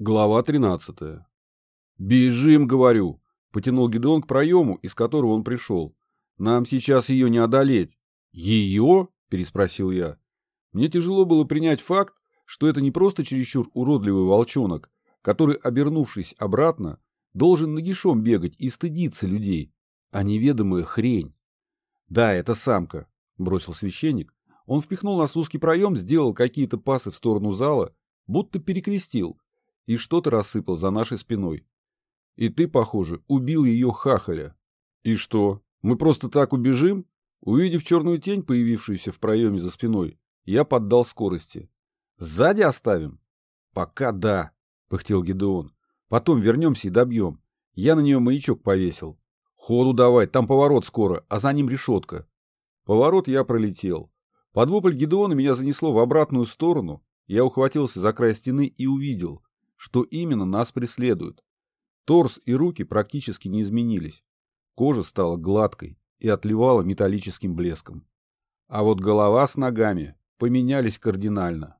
Глава 13. «Бежим, говорю!» — потянул Гедеон к проему, из которого он пришел. «Нам сейчас ее не одолеть». «Ее?» — переспросил я. Мне тяжело было принять факт, что это не просто чересчур уродливый волчонок, который, обернувшись обратно, должен нагишом бегать и стыдиться людей, а неведомая хрень. «Да, это самка», — бросил священник. Он впихнул нас в узкий проем, сделал какие-то пасы в сторону зала, будто перекрестил, и что-то рассыпал за нашей спиной. И ты, похоже, убил ее хахаля. И что, мы просто так убежим? Увидев черную тень, появившуюся в проеме за спиной, я поддал скорости. Сзади оставим? Пока да, пыхтел Гедеон. Потом вернемся и добьем. Я на нее маячок повесил. Ходу давай, там поворот скоро, а за ним решетка. Поворот я пролетел. Под вопль Гедеона меня занесло в обратную сторону. Я ухватился за край стены и увидел, что именно нас преследует. Торс и руки практически не изменились. Кожа стала гладкой и отливала металлическим блеском. А вот голова с ногами поменялись кардинально.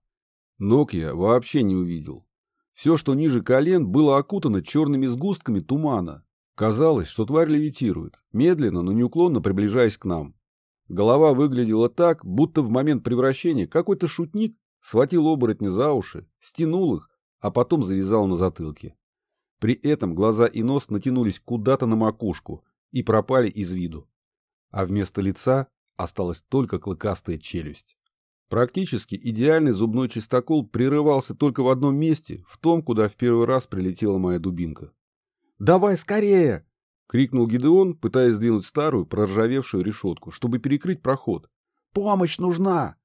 Ног я вообще не увидел. Все, что ниже колен, было окутано черными сгустками тумана. Казалось, что тварь левитирует, медленно, но неуклонно приближаясь к нам. Голова выглядела так, будто в момент превращения какой-то шутник схватил оборотня за уши, стянул их а потом завязал на затылке. При этом глаза и нос натянулись куда-то на макушку и пропали из виду. А вместо лица осталась только клыкастая челюсть. Практически идеальный зубной чистокол прерывался только в одном месте, в том, куда в первый раз прилетела моя дубинка. «Давай скорее!» — крикнул Гидеон, пытаясь сдвинуть старую, проржавевшую решетку, чтобы перекрыть проход. «Помощь нужна!»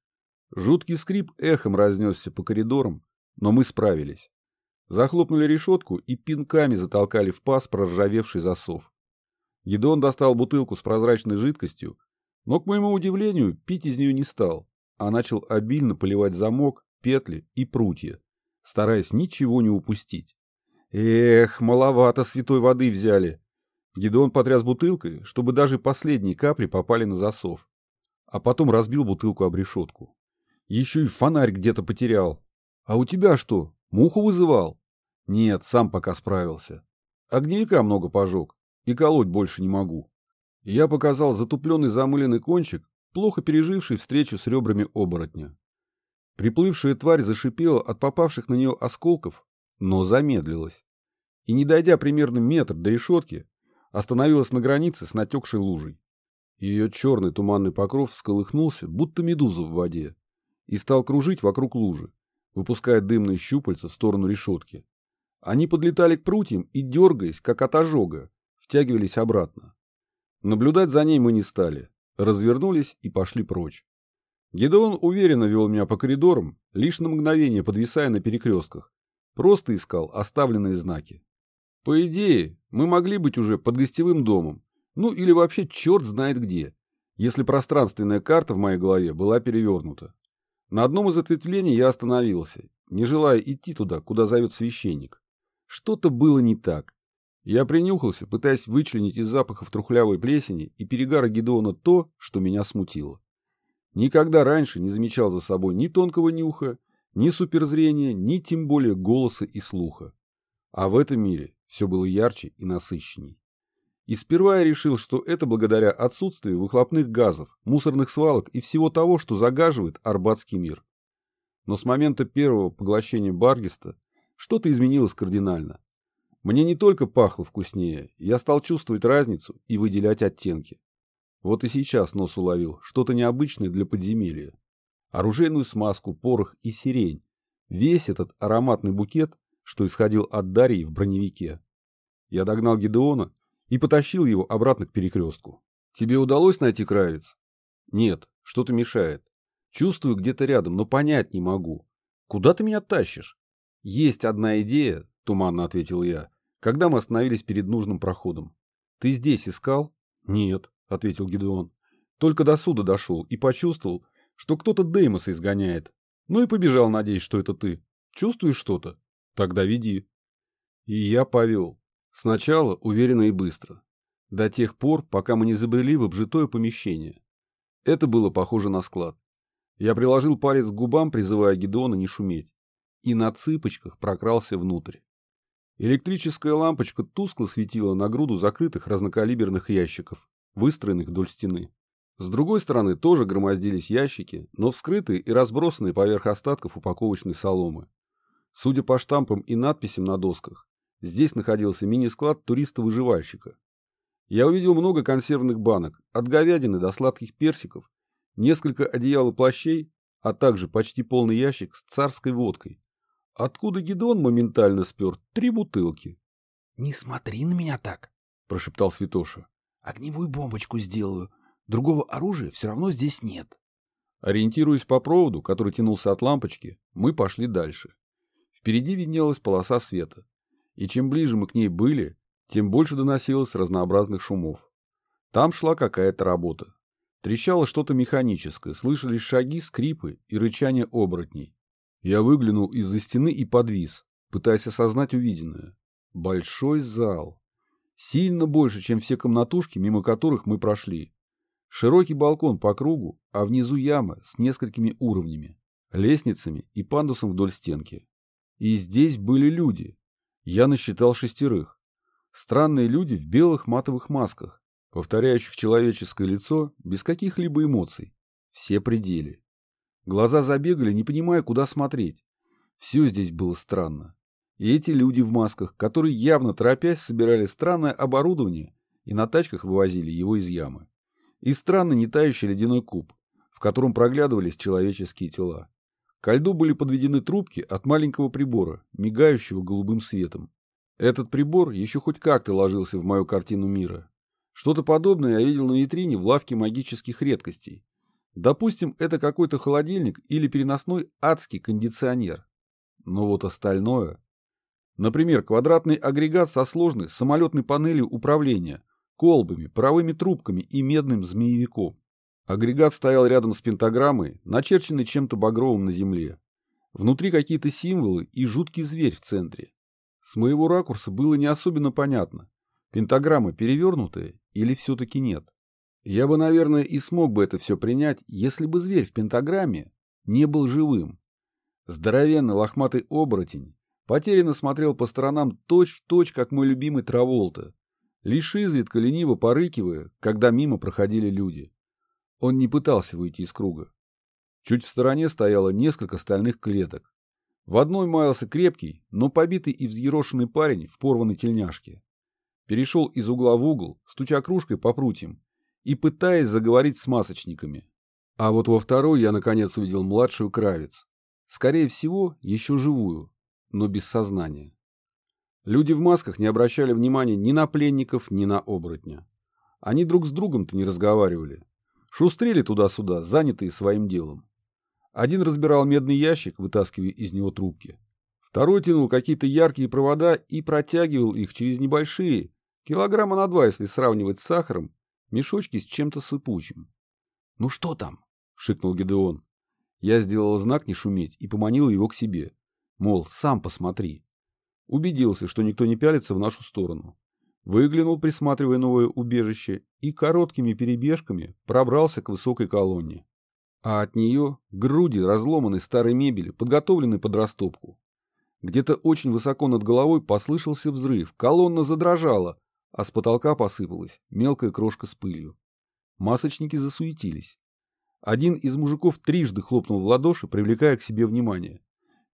Жуткий скрип эхом разнесся по коридорам, но мы справились. Захлопнули решетку и пинками затолкали в паз проржавевший засов. Гедон достал бутылку с прозрачной жидкостью, но, к моему удивлению, пить из нее не стал, а начал обильно поливать замок, петли и прутья, стараясь ничего не упустить. Эх, маловато святой воды взяли. Гедон потряс бутылкой, чтобы даже последние капли попали на засов. А потом разбил бутылку об решетку. Еще и фонарь где-то потерял. А у тебя что, муху вызывал? Нет, сам пока справился. Огневика много пожег, и колоть больше не могу. Я показал затупленный замыленный кончик, плохо переживший встречу с ребрами оборотня. Приплывшая тварь зашипела от попавших на нее осколков, но замедлилась. И, не дойдя примерно метр до решетки, остановилась на границе с натекшей лужей. Ее черный туманный покров всколыхнулся, будто медуза в воде, и стал кружить вокруг лужи выпуская дымные щупальца в сторону решетки. Они подлетали к прутьям и, дергаясь, как от ожога, втягивались обратно. Наблюдать за ней мы не стали, развернулись и пошли прочь. Гедеон уверенно вел меня по коридорам, лишь на мгновение подвисая на перекрестках, просто искал оставленные знаки. По идее, мы могли быть уже под гостевым домом, ну или вообще черт знает где, если пространственная карта в моей голове была перевернута. На одном из ответвлений я остановился, не желая идти туда, куда зовет священник. Что-то было не так. Я принюхался, пытаясь вычленить из запахов трухлявой плесени и перегара Гедеона то, что меня смутило. Никогда раньше не замечал за собой ни тонкого нюха, ни суперзрения, ни тем более голоса и слуха. А в этом мире все было ярче и насыщенней. И сперва я решил, что это благодаря отсутствию выхлопных газов, мусорных свалок и всего того, что загаживает Арбатский мир. Но с момента первого поглощения Баргиста что-то изменилось кардинально. Мне не только пахло вкуснее, я стал чувствовать разницу и выделять оттенки. Вот и сейчас нос уловил что-то необычное для подземелья. Оружейную смазку, порох и сирень. Весь этот ароматный букет, что исходил от Дарьи в броневике. Я догнал Гидеона и потащил его обратно к перекрестку. «Тебе удалось найти Кравец?» «Нет, что-то мешает. Чувствую где-то рядом, но понять не могу. Куда ты меня тащишь?» «Есть одна идея», — туманно ответил я, когда мы остановились перед нужным проходом. «Ты здесь искал?» «Нет», — ответил Гидеон. «Только до суда дошел и почувствовал, что кто-то Деймоса изгоняет. Ну и побежал, надеясь, что это ты. Чувствуешь что-то? Тогда веди». И я повел. Сначала уверенно и быстро. До тех пор, пока мы не забрели в обжитое помещение. Это было похоже на склад. Я приложил палец к губам, призывая Гедеона не шуметь. И на цыпочках прокрался внутрь. Электрическая лампочка тускло светила на груду закрытых разнокалиберных ящиков, выстроенных вдоль стены. С другой стороны тоже громоздились ящики, но вскрытые и разбросанные поверх остатков упаковочной соломы. Судя по штампам и надписям на досках, здесь находился мини-склад туриста-выживальщика. Я увидел много консервных банок, от говядины до сладких персиков, несколько одеял и плащей, а также почти полный ящик с царской водкой. Откуда Гедон моментально спер три бутылки. — Не смотри на меня так, — прошептал Святоша. — Огневую бомбочку сделаю. Другого оружия все равно здесь нет. Ориентируясь по проводу, который тянулся от лампочки, мы пошли дальше. Впереди виднелась полоса света. И чем ближе мы к ней были, тем больше доносилось разнообразных шумов. Там шла какая-то работа. Трещало что-то механическое, слышались шаги, скрипы и рычание оборотней. Я выглянул из-за стены и подвис, пытаясь осознать увиденное. Большой зал. Сильно больше, чем все комнатушки, мимо которых мы прошли. Широкий балкон по кругу, а внизу яма с несколькими уровнями, лестницами и пандусом вдоль стенки. И здесь были люди. Я насчитал шестерых. Странные люди в белых матовых масках, повторяющих человеческое лицо без каких-либо эмоций. Все пределы. Глаза забегали, не понимая, куда смотреть. Все здесь было странно. И эти люди в масках, которые явно торопясь собирали странное оборудование и на тачках вывозили его из ямы и странно не тающий ледяной куб, в котором проглядывались человеческие тела. Ко льду были подведены трубки от маленького прибора, мигающего голубым светом. Этот прибор еще хоть как-то ложился в мою картину мира. Что-то подобное я видел на витрине в лавке магических редкостей. Допустим, это какой-то холодильник или переносной адский кондиционер. Но вот остальное... Например, квадратный агрегат со сложной самолетной панелью управления – колбами, паровыми трубками и медным змеевиком. Агрегат стоял рядом с пентаграммой, начерченной чем-то багровым на земле. Внутри какие-то символы и жуткий зверь в центре. С моего ракурса было не особенно понятно, пентаграмма перевернутая или все-таки нет. Я бы, наверное, и смог бы это все принять, если бы зверь в пентаграмме не был живым. Здоровенный лохматый оборотень потерянно смотрел по сторонам точь-в-точь, точь, как мой любимый Траволта, лишь изредка лениво порыкивая, когда мимо проходили люди. Он не пытался выйти из круга. Чуть в стороне стояло несколько стальных клеток. В одной маялся крепкий, но побитый и взъерошенный парень в порванной тельняшке. Перешел из угла в угол, стуча кружкой по прутьям и пытаясь заговорить с масочниками. А вот во второй я наконец увидел младшую кравец. Скорее всего, еще живую, но без сознания. Люди в масках не обращали внимания ни на пленников, ни на оборотня. Они друг с другом-то не разговаривали. Шустрели туда-сюда, занятые своим делом. Один разбирал медный ящик, вытаскивая из него трубки. Второй тянул какие-то яркие провода и протягивал их через небольшие, килограмма на два, если сравнивать с сахаром, мешочки с чем-то сыпучим. «Ну что там?» — шикнул Гедеон. Я сделал знак не шуметь и поманил его к себе. Мол, сам посмотри. Убедился, что никто не пялится в нашу сторону. Выглянул, присматривая новое убежище, и короткими перебежками пробрался к высокой колонне. А от нее груди разломанной старой мебели, подготовленной под растопку. Где-то очень высоко над головой послышался взрыв, колонна задрожала, а с потолка посыпалась мелкая крошка с пылью. Масочники засуетились. Один из мужиков трижды хлопнул в ладоши, привлекая к себе внимание.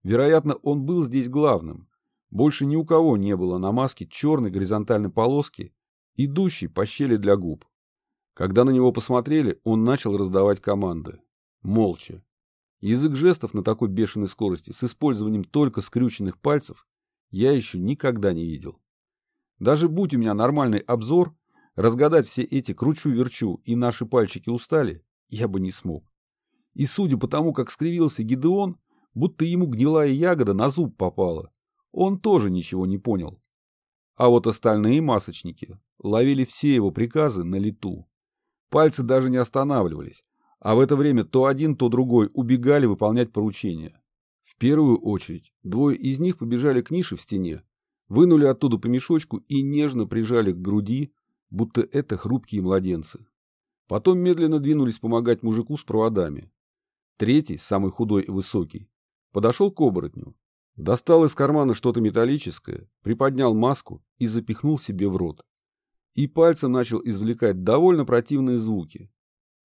Вероятно, он был здесь главным, больше ни у кого не было на маске черной горизонтальной полоски, идущей по щели для губ. Когда на него посмотрели, он начал раздавать команды. Молча. Язык жестов на такой бешеной скорости с использованием только скрюченных пальцев я еще никогда не видел. Даже будь у меня нормальный обзор, разгадать все эти кручу-верчу и наши пальчики устали, я бы не смог. И судя по тому, как скривился Гидеон, будто ему гнилая ягода на зуб попала, он тоже ничего не понял. А вот остальные масочники ловили все его приказы на лету. Пальцы даже не останавливались, а в это время то один, то другой убегали выполнять поручения. В первую очередь двое из них побежали к нише в стене, вынули оттуда по мешочку и нежно прижали к груди, будто это хрупкие младенцы. Потом медленно двинулись помогать мужику с проводами. Третий, самый худой и высокий, подошел к оборотню, Достал из кармана что-то металлическое, приподнял маску и запихнул себе в рот. И пальцем начал извлекать довольно противные звуки.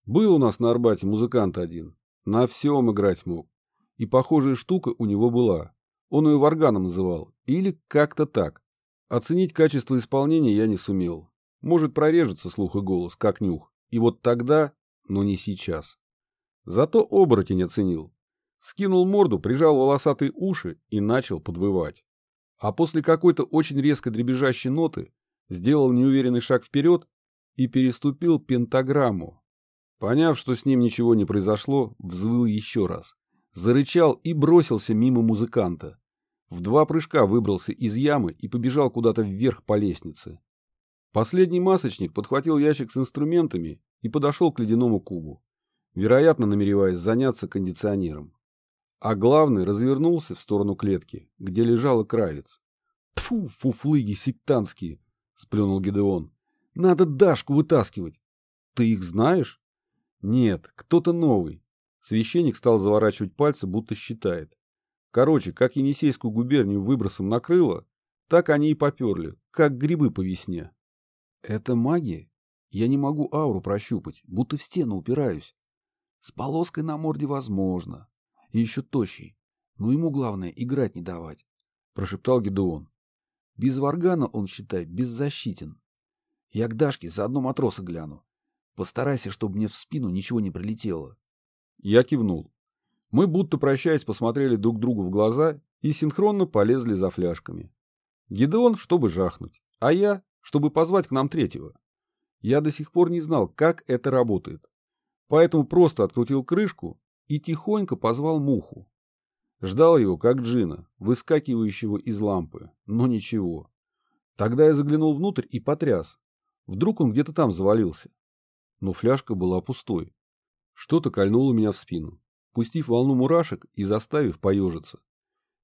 Был у нас на Арбате музыкант один. На всем играть мог. И похожая штука у него была. Он ее варганом называл. Или как-то так. Оценить качество исполнения я не сумел. Может прорежется слух и голос, как нюх. И вот тогда, но не сейчас. Зато оборотень оценил. Скинул морду, прижал волосатые уши и начал подвывать. А после какой-то очень резко дребезжащей ноты сделал неуверенный шаг вперед и переступил пентаграмму. Поняв, что с ним ничего не произошло, взвыл еще раз. Зарычал и бросился мимо музыканта. В два прыжка выбрался из ямы и побежал куда-то вверх по лестнице. Последний масочник подхватил ящик с инструментами и подошел к ледяному кубу, вероятно, намереваясь заняться кондиционером. А главный развернулся в сторону клетки, где лежал кравец. «Тьфу, фуфлыги сектантские!» — сплюнул Гидеон. «Надо Дашку вытаскивать!» «Ты их знаешь?» «Нет, кто-то новый». Священник стал заворачивать пальцы, будто считает. Короче, как Енисейскую губернию выбросом накрыло, так они и поперли, как грибы по весне. «Это магия? Я не могу ауру прощупать, будто в стену упираюсь. С полоской на морде возможно, и еще тощий. Но ему главное играть не давать, — прошептал Гедеон. Без варгана он, считай, беззащитен. Я к Дашке заодно матроса гляну. Постарайся, чтобы мне в спину ничего не прилетело. Я кивнул. Мы, будто прощаясь, посмотрели друг другу в глаза и синхронно полезли за фляжками. Гедеон, чтобы жахнуть, а я, чтобы позвать к нам третьего. Я до сих пор не знал, как это работает. Поэтому просто открутил крышку и тихонько позвал муху. Ждал его, как джина, выскакивающего из лампы, но ничего. Тогда я заглянул внутрь и потряс. Вдруг он где-то там завалился. Но фляжка была пустой. Что-то кольнуло меня в спину, пустив волну мурашек и заставив поежиться.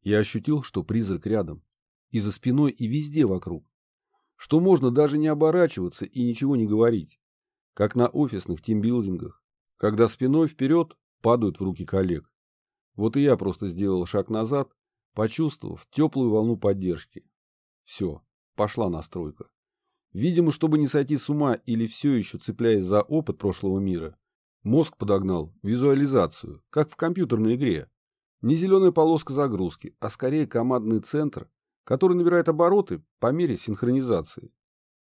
Я ощутил, что призрак рядом. И за спиной, и везде вокруг. Что можно даже не оборачиваться и ничего не говорить. Как на офисных тимбилдингах, когда спиной вперед падают в руки коллег. Вот и я просто сделал шаг назад, почувствовав теплую волну поддержки. Все, пошла настройка. Видимо, чтобы не сойти с ума или все еще цепляясь за опыт прошлого мира, мозг подогнал визуализацию, как в компьютерной игре. Не зеленая полоска загрузки, а скорее командный центр, который набирает обороты по мере синхронизации.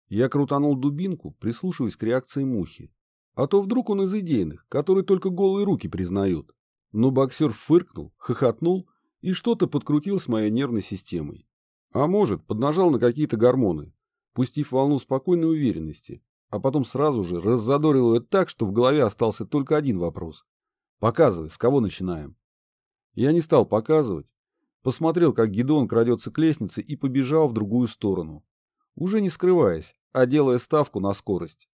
Я крутанул дубинку, прислушиваясь к реакции мухи. А то вдруг он из идейных, которые только голые руки признают. Но боксер фыркнул, хохотнул и что-то подкрутил с моей нервной системой. А может, поднажал на какие-то гормоны, пустив волну спокойной уверенности, а потом сразу же раззадорил ее так, что в голове остался только один вопрос. Показывай, с кого начинаем? Я не стал показывать. Посмотрел, как Гидон крадется к лестнице и побежал в другую сторону. Уже не скрываясь, а делая ставку на скорость.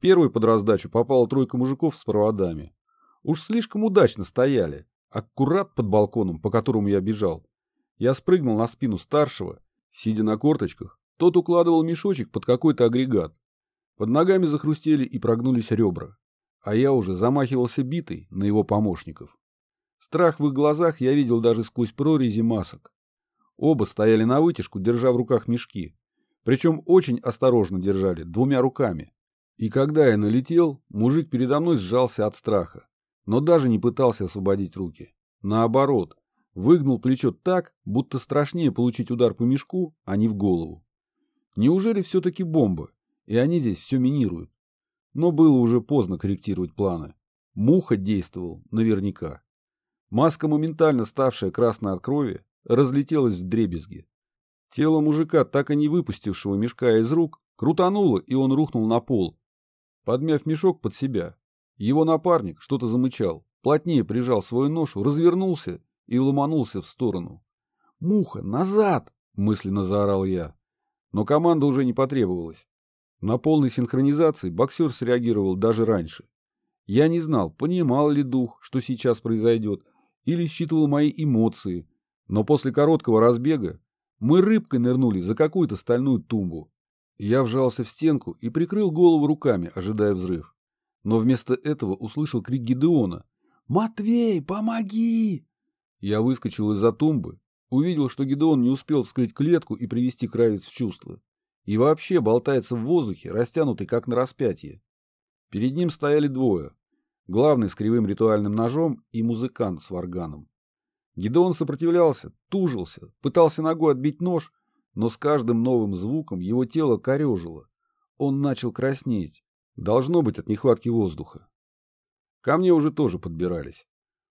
Первой под раздачу попала тройка мужиков с проводами. Уж слишком удачно стояли, аккурат под балконом, по которому я бежал. Я спрыгнул на спину старшего, сидя на корточках, тот укладывал мешочек под какой-то агрегат. Под ногами захрустели и прогнулись ребра, а я уже замахивался битой на его помощников. Страх в их глазах я видел даже сквозь прорези масок. Оба стояли на вытяжку, держа в руках мешки. Причем очень осторожно держали, двумя руками. И когда я налетел, мужик передо мной сжался от страха, но даже не пытался освободить руки. Наоборот, выгнул плечо так, будто страшнее получить удар по мешку, а не в голову. Неужели все-таки бомба, и они здесь все минируют? Но было уже поздно корректировать планы. Муха действовал наверняка. Маска, моментально ставшая красной от крови, разлетелась в дребезги. Тело мужика, так и не выпустившего мешка из рук, крутануло, и он рухнул на пол, подмяв мешок под себя. Его напарник что-то замычал, плотнее прижал свою ношу, развернулся и ломанулся в сторону. «Муха, назад!» — мысленно заорал я. Но команда уже не потребовалась. На полной синхронизации боксер среагировал даже раньше. Я не знал, понимал ли дух, что сейчас произойдет, или считывал мои эмоции, но после короткого разбега мы рыбкой нырнули за какую-то стальную тумбу. Я вжался в стенку и прикрыл голову руками, ожидая взрыв. Но вместо этого услышал крик Гидеона. «Матвей, помоги!» Я выскочил из-за тумбы, Увидел, что Гедеон не успел вскрыть клетку и привести кравец в чувство. И вообще болтается в воздухе, растянутый как на распятие. Перед ним стояли двое. Главный с кривым ритуальным ножом и музыкант с варганом. Гедеон сопротивлялся, тужился, пытался ногой отбить нож, но с каждым новым звуком его тело корежило. Он начал краснеть. Должно быть от нехватки воздуха. Ко мне уже тоже подбирались.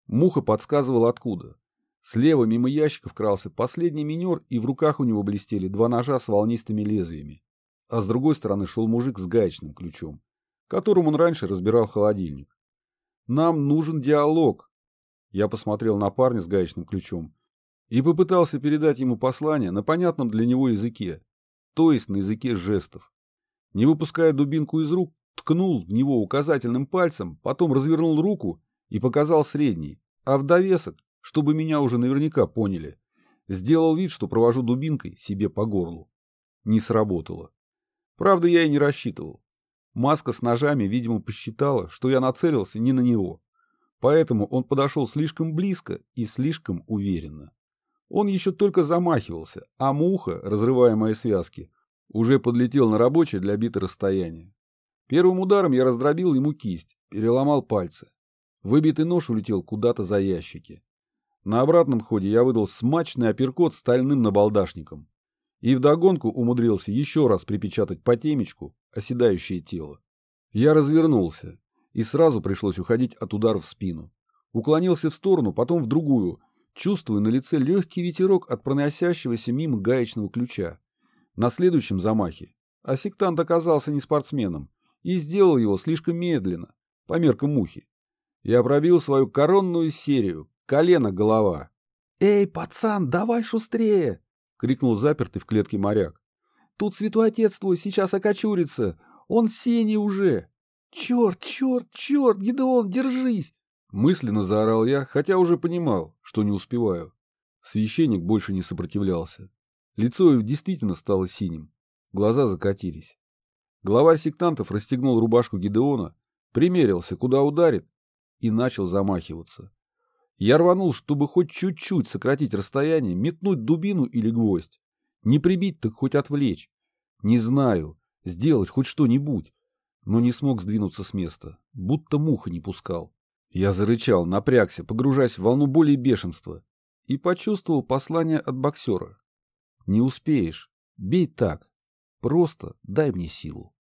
Муха подсказывала откуда. Слева мимо ящиков крался последний минер, и в руках у него блестели два ножа с волнистыми лезвиями. А с другой стороны шел мужик с гаечным ключом, которым он раньше разбирал холодильник. Нам нужен диалог. Я посмотрел на парня с гаечным ключом и попытался передать ему послание на понятном для него языке, то есть на языке жестов. Не выпуская дубинку из рук, ткнул в него указательным пальцем, потом развернул руку и показал средний, а в довесок, чтобы меня уже наверняка поняли, сделал вид, что провожу дубинкой себе по горлу. Не сработало. Правда, я и не рассчитывал. Маска с ножами, видимо, посчитала, что я нацелился не на него. Поэтому он подошел слишком близко и слишком уверенно. Он еще только замахивался, а муха, разрывая мои связки, уже подлетел на рабочее для бита расстояние. Первым ударом я раздробил ему кисть, переломал пальцы. Выбитый нож улетел куда-то за ящики. На обратном ходе я выдал смачный апперкот стальным набалдашником. И вдогонку умудрился еще раз припечатать по темечку оседающее тело. Я развернулся, и сразу пришлось уходить от удара в спину. Уклонился в сторону, потом в другую, чувствуя на лице легкий ветерок от проносящегося мимо гаечного ключа. На следующем замахе а сектант оказался не спортсменом и сделал его слишком медленно, по меркам мухи. Я пробил свою коронную серию, колено-голова. «Эй, пацан, давай шустрее!» — крикнул запертый в клетке моряк. «Тут святой отец твой сейчас окочурится, он синий уже!» «Черт, черт, черт, Гидеон, держись!» Мысленно заорал я, хотя уже понимал, что не успеваю. Священник больше не сопротивлялся. Лицо его действительно стало синим. Глаза закатились. Главарь сектантов расстегнул рубашку Гидеона, примерился, куда ударит, и начал замахиваться. Я рванул, чтобы хоть чуть-чуть сократить расстояние, метнуть дубину или гвоздь. Не прибить, так хоть отвлечь. Не знаю, сделать хоть что-нибудь. Но не смог сдвинуться с места, будто муха не пускал. Я зарычал, напрягся, погружаясь в волну боли и бешенства, и почувствовал послание от боксера. Не успеешь. Бей так. Просто дай мне силу.